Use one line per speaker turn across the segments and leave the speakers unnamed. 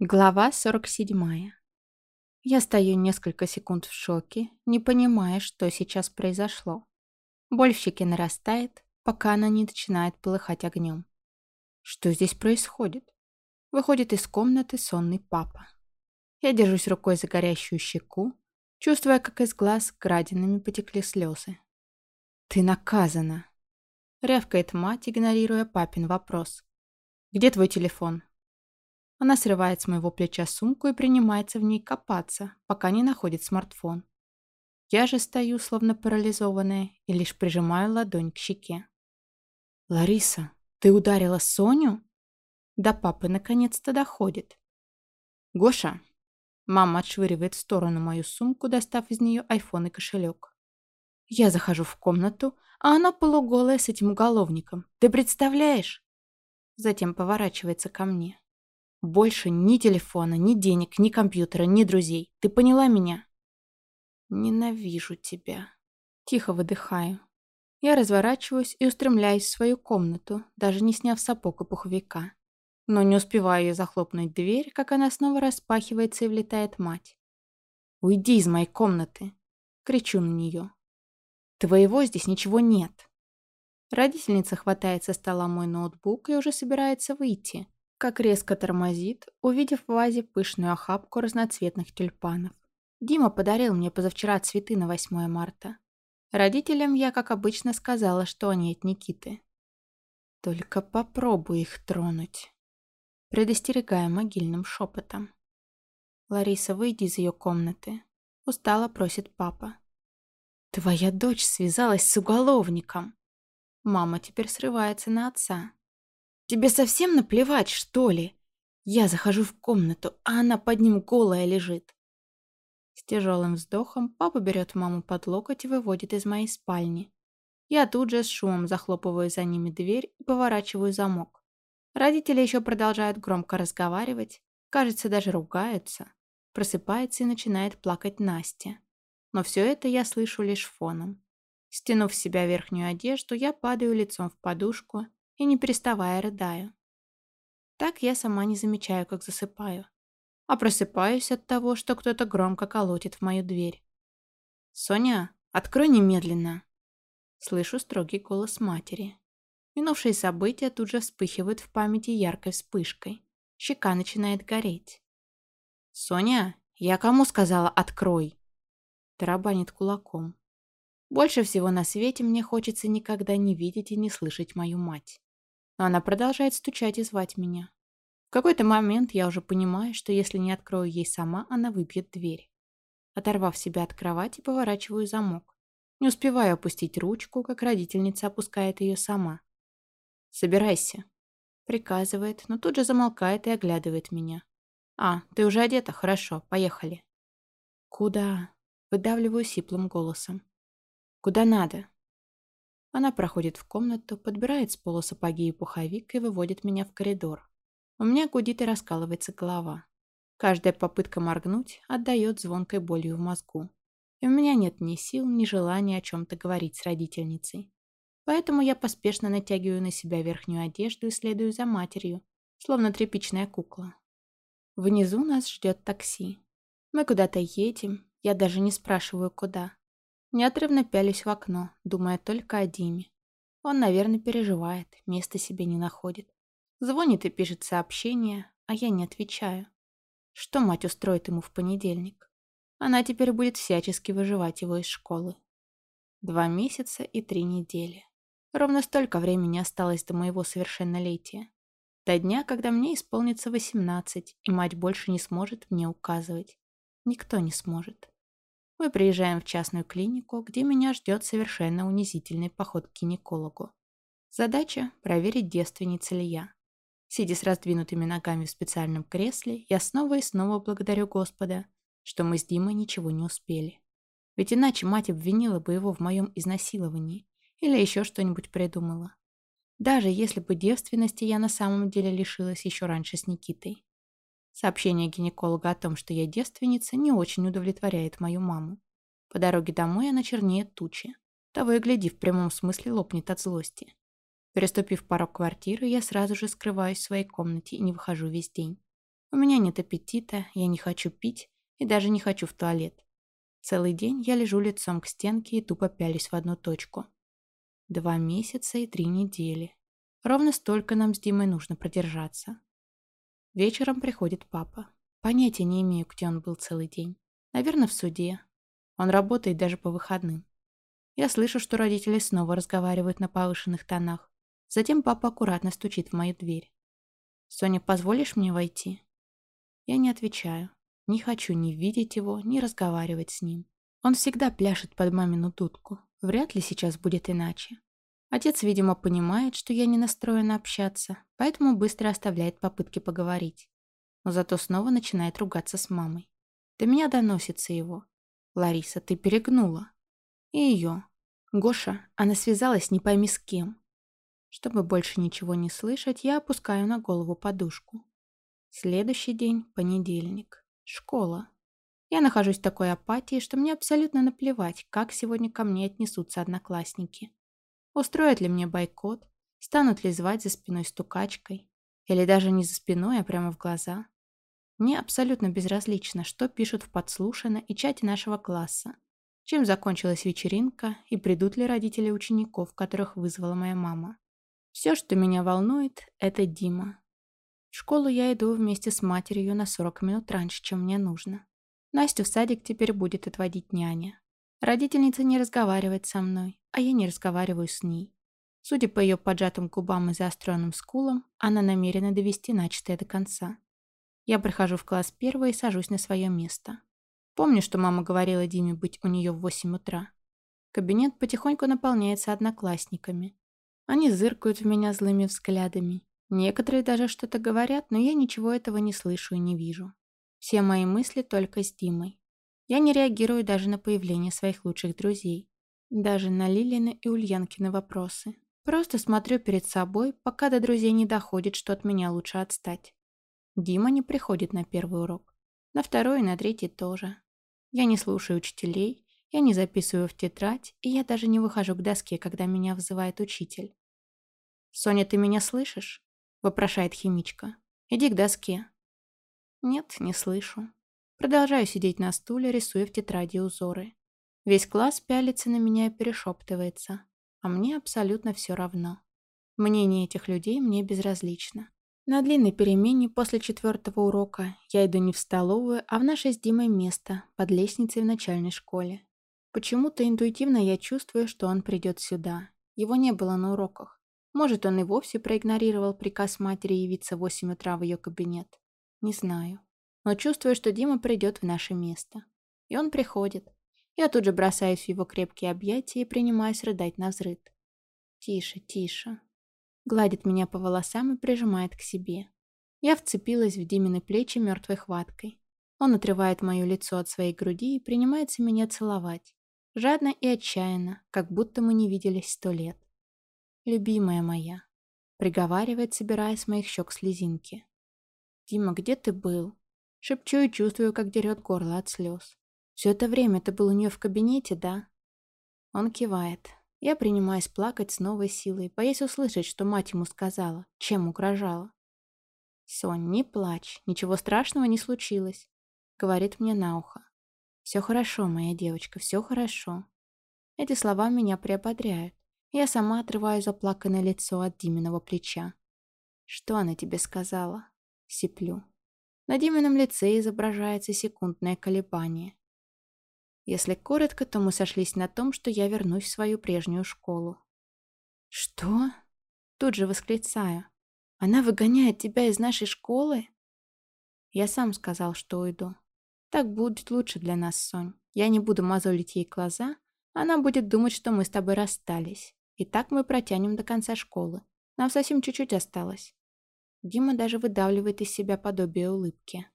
Глава 47. Я стою несколько секунд в шоке, не понимая, что сейчас произошло. Боль в щеке нарастает, пока она не начинает полыхать огнем. Что здесь происходит? Выходит из комнаты сонный папа. Я держусь рукой за горящую щеку, чувствуя, как из глаз градинами потекли слезы. «Ты наказана!» — рявкает мать, игнорируя папин вопрос. «Где твой телефон?» Она срывает с моего плеча сумку и принимается в ней копаться, пока не находит смартфон. Я же стою, словно парализованная, и лишь прижимаю ладонь к щеке. «Лариса, ты ударила Соню?» До папы наконец-то доходит. «Гоша!» Мама отшвыривает в сторону мою сумку, достав из нее айфон и кошелек. Я захожу в комнату, а она полуголая с этим уголовником. Ты представляешь? Затем поворачивается ко мне. Больше ни телефона, ни денег, ни компьютера, ни друзей. Ты поняла меня? Ненавижу тебя. Тихо выдыхаю. Я разворачиваюсь и устремляюсь в свою комнату, даже не сняв сапог и пуховика. Но не успеваю я захлопнуть дверь, как она снова распахивается и влетает мать. «Уйди из моей комнаты!» Кричу на нее. «Твоего здесь ничего нет!» Родительница хватает со стола мой ноутбук и уже собирается выйти, как резко тормозит, увидев в вазе пышную охапку разноцветных тюльпанов. Дима подарил мне позавчера цветы на 8 марта. Родителям я, как обычно, сказала, что они от Никиты. Только попробуй их тронуть. Предостерегая могильным шепотом. Лариса, выйди из ее комнаты. Устало просит папа. Твоя дочь связалась с уголовником. Мама теперь срывается на отца. Тебе совсем наплевать, что ли? Я захожу в комнату, а она под ним голая лежит. С тяжелым вздохом папа берет маму под локоть и выводит из моей спальни. Я тут же с шумом захлопываю за ними дверь и поворачиваю замок. Родители еще продолжают громко разговаривать, кажется, даже ругаются. Просыпается и начинает плакать Настя. Но все это я слышу лишь фоном. Стянув с себя верхнюю одежду, я падаю лицом в подушку и не переставая рыдаю. Так я сама не замечаю, как засыпаю, а просыпаюсь от того, что кто-то громко колотит в мою дверь. «Соня, открой немедленно!» Слышу строгий голос матери. Минувшие события тут же вспыхивают в памяти яркой вспышкой. Щека начинает гореть. «Соня, я кому сказала «открой»?» Тарабанит кулаком. Больше всего на свете мне хочется никогда не видеть и не слышать мою мать но она продолжает стучать и звать меня. В какой-то момент я уже понимаю, что если не открою ей сама, она выбьет дверь. Оторвав себя от кровати, поворачиваю замок. Не успеваю опустить ручку, как родительница опускает ее сама. «Собирайся», — приказывает, но тут же замолкает и оглядывает меня. «А, ты уже одета? Хорошо, поехали». «Куда?» — выдавливаю сиплым голосом. «Куда надо?» Она проходит в комнату, подбирает с пола сапоги и пуховик и выводит меня в коридор. У меня гудит и раскалывается голова. Каждая попытка моргнуть отдает звонкой болью в мозгу. И у меня нет ни сил, ни желания о чем-то говорить с родительницей. Поэтому я поспешно натягиваю на себя верхнюю одежду и следую за матерью, словно тряпичная кукла. Внизу нас ждет такси. Мы куда-то едем, я даже не спрашиваю, куда. Неотрывно пялись в окно, думая только о Диме. Он, наверное, переживает, места себе не находит. Звонит и пишет сообщение, а я не отвечаю. Что мать устроит ему в понедельник? Она теперь будет всячески выживать его из школы. Два месяца и три недели. Ровно столько времени осталось до моего совершеннолетия. До дня, когда мне исполнится восемнадцать, и мать больше не сможет мне указывать. Никто не сможет. Мы приезжаем в частную клинику, где меня ждет совершенно унизительный поход к гинекологу. Задача – проверить, девственница ли я. Сидя с раздвинутыми ногами в специальном кресле, я снова и снова благодарю Господа, что мы с Димой ничего не успели. Ведь иначе мать обвинила бы его в моем изнасиловании или еще что-нибудь придумала. Даже если бы девственности я на самом деле лишилась еще раньше с Никитой. Сообщение гинеколога о том, что я девственница, не очень удовлетворяет мою маму. По дороге домой она чернеет тучи. Того и гляди, в прямом смысле лопнет от злости. Переступив порог квартиры, я сразу же скрываюсь в своей комнате и не выхожу весь день. У меня нет аппетита, я не хочу пить и даже не хочу в туалет. Целый день я лежу лицом к стенке и тупо пялюсь в одну точку. Два месяца и три недели. Ровно столько нам с Димой нужно продержаться. Вечером приходит папа. Понятия не имею, где он был целый день. Наверное, в суде. Он работает даже по выходным. Я слышу, что родители снова разговаривают на повышенных тонах. Затем папа аккуратно стучит в мою дверь. «Соня, позволишь мне войти?» Я не отвечаю. Не хочу ни видеть его, ни разговаривать с ним. Он всегда пляшет под мамину дудку. Вряд ли сейчас будет иначе. Отец, видимо, понимает, что я не настроена общаться, поэтому быстро оставляет попытки поговорить. Но зато снова начинает ругаться с мамой. До меня доносится его. «Лариса, ты перегнула». И ее. Гоша, она связалась не пойми с кем. Чтобы больше ничего не слышать, я опускаю на голову подушку. Следующий день – понедельник. Школа. Я нахожусь в такой апатии, что мне абсолютно наплевать, как сегодня ко мне отнесутся одноклассники. Устроят ли мне бойкот, станут ли звать за спиной стукачкой, или даже не за спиной, а прямо в глаза. Мне абсолютно безразлично, что пишут в подслушано и чате нашего класса, чем закончилась вечеринка и придут ли родители учеников, которых вызвала моя мама. Все, что меня волнует, это Дима. В школу я иду вместе с матерью на 40 минут раньше, чем мне нужно. Настю в садик теперь будет отводить няня. Родительница не разговаривает со мной, а я не разговариваю с ней. Судя по ее поджатым губам и заостренным скулам, она намерена довести начатое до конца. Я прихожу в класс первой и сажусь на свое место. Помню, что мама говорила Диме быть у нее в 8 утра. Кабинет потихоньку наполняется одноклассниками. Они зыркают в меня злыми взглядами, Некоторые даже что-то говорят, но я ничего этого не слышу и не вижу. Все мои мысли только с Димой. Я не реагирую даже на появление своих лучших друзей. Даже на Лилины и Ульянкины вопросы. Просто смотрю перед собой, пока до друзей не доходит, что от меня лучше отстать. Дима не приходит на первый урок. На второй и на третий тоже. Я не слушаю учителей, я не записываю в тетрадь, и я даже не выхожу к доске, когда меня вызывает учитель. «Соня, ты меня слышишь?» — вопрошает химичка. «Иди к доске». Нет, не слышу. Продолжаю сидеть на стуле, рисуя в тетради узоры. Весь класс пялится на меня и перешептывается. А мне абсолютно все равно. Мнение этих людей мне безразлично. На длинной перемене после четвертого урока я иду не в столовую, а в наше с Димой место, под лестницей в начальной школе. Почему-то интуитивно я чувствую, что он придет сюда. Его не было на уроках. Может, он и вовсе проигнорировал приказ матери явиться в 8 утра в ее кабинет. Не знаю. Но чувствую, что Дима придет в наше место. И он приходит. Я тут же бросаюсь в его крепкие объятия и принимаюсь рыдать на взрыв. Тише, тише. Гладит меня по волосам и прижимает к себе. Я вцепилась в Димины плечи мертвой хваткой. Он отрывает мое лицо от своей груди и принимается меня целовать. Жадно и отчаянно, как будто мы не виделись сто лет. «Любимая моя», — приговаривает, собирая с моих щек слезинки. «Дима, где ты был?» Шепчу и чувствую, как дерет горло от слез. «Все это время ты был у нее в кабинете, да?» Он кивает. Я принимаюсь плакать с новой силой, боясь услышать, что мать ему сказала, чем угрожала. «Сонь, не плачь, ничего страшного не случилось», — говорит мне на ухо. «Все хорошо, моя девочка, все хорошо». Эти слова меня приободряют. Я сама отрываю заплаканное лицо от Диминого плеча. «Что она тебе сказала?» Сиплю. На Димином лице изображается секундное колебание. Если коротко, то мы сошлись на том, что я вернусь в свою прежнюю школу. «Что?» Тут же восклицаю. «Она выгоняет тебя из нашей школы?» Я сам сказал, что уйду. Так будет лучше для нас, Сонь. Я не буду мозолить ей глаза, она будет думать, что мы с тобой расстались. И так мы протянем до конца школы. Нам совсем чуть-чуть осталось. Дима даже выдавливает из себя подобие улыбки.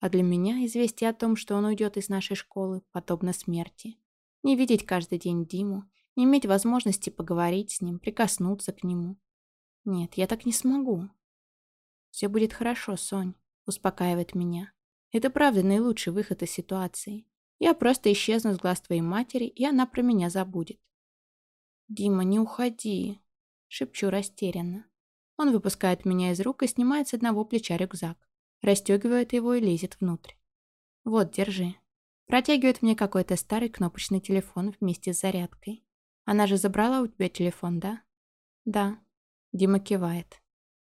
А для меня известие о том, что он уйдет из нашей школы, подобно смерти. Не видеть каждый день Диму, не иметь возможности поговорить с ним, прикоснуться к нему. Нет, я так не смогу. Все будет хорошо, Сонь, успокаивает меня. Это правда наилучший выход из ситуации. Я просто исчезну с глаз твоей матери, и она про меня забудет. «Дима, не уходи!» — шепчу растерянно. Он выпускает меня из рук и снимает с одного плеча рюкзак. Расстегивает его и лезет внутрь. Вот, держи. Протягивает мне какой-то старый кнопочный телефон вместе с зарядкой. Она же забрала у тебя телефон, да? Да. Дима кивает.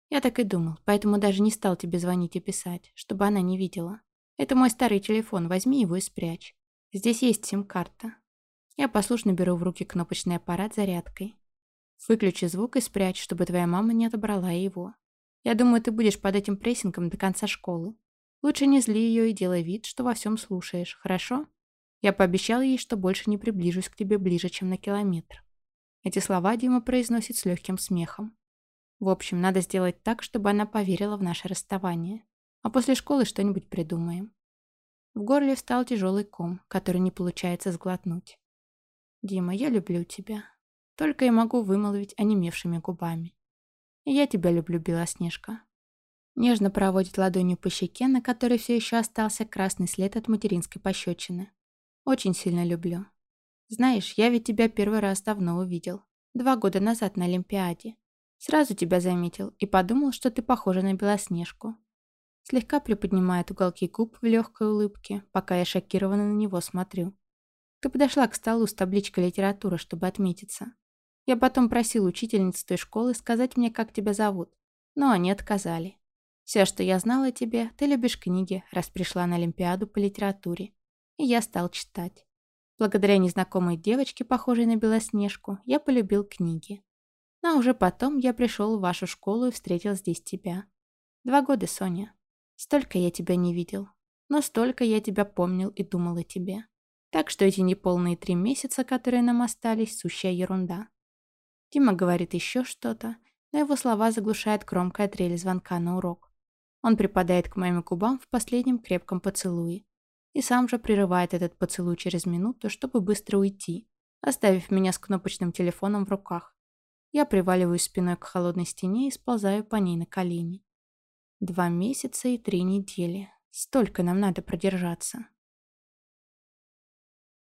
Я так и думал, поэтому даже не стал тебе звонить и писать, чтобы она не видела. Это мой старый телефон, возьми его и спрячь. Здесь есть сим-карта. Я послушно беру в руки кнопочный аппарат зарядкой. Выключи звук и спрячь, чтобы твоя мама не отобрала его. Я думаю, ты будешь под этим прессингом до конца школы. Лучше не зли ее и делай вид, что во всем слушаешь, хорошо? Я пообещал ей, что больше не приближусь к тебе ближе, чем на километр. Эти слова Дима произносит с легким смехом. В общем, надо сделать так, чтобы она поверила в наше расставание. А после школы что-нибудь придумаем. В горле встал тяжелый ком, который не получается сглотнуть. «Дима, я люблю тебя. Только и могу вымолвить онемевшими губами. Я тебя люблю, Белоснежка». Нежно проводит ладонью по щеке, на которой все еще остался красный след от материнской пощечины. «Очень сильно люблю. Знаешь, я ведь тебя первый раз давно увидел. Два года назад на Олимпиаде. Сразу тебя заметил и подумал, что ты похожа на Белоснежку. Слегка приподнимает уголки губ в легкой улыбке, пока я шокированно на него смотрю. Ты подошла к столу с табличкой литературы, чтобы отметиться. Я потом просил учительниц той школы сказать мне, как тебя зовут, но они отказали. Все, что я знала о тебе, ты любишь книги, раз пришла на Олимпиаду по литературе. И я стал читать. Благодаря незнакомой девочке, похожей на Белоснежку, я полюбил книги. Ну, а уже потом я пришел в вашу школу и встретил здесь тебя. Два года, Соня. Столько я тебя не видел. Но столько я тебя помнил и думал о тебе. Так что эти неполные три месяца, которые нам остались, сущая ерунда. Дима говорит еще что-то, но его слова заглушает громкая трель звонка на урок. Он припадает к моим губам в последнем крепком поцелуе. И сам же прерывает этот поцелуй через минуту, чтобы быстро уйти, оставив меня с кнопочным телефоном в руках. Я приваливаюсь спиной к холодной стене и сползаю по ней на колени. Два месяца и три недели. Столько нам надо продержаться.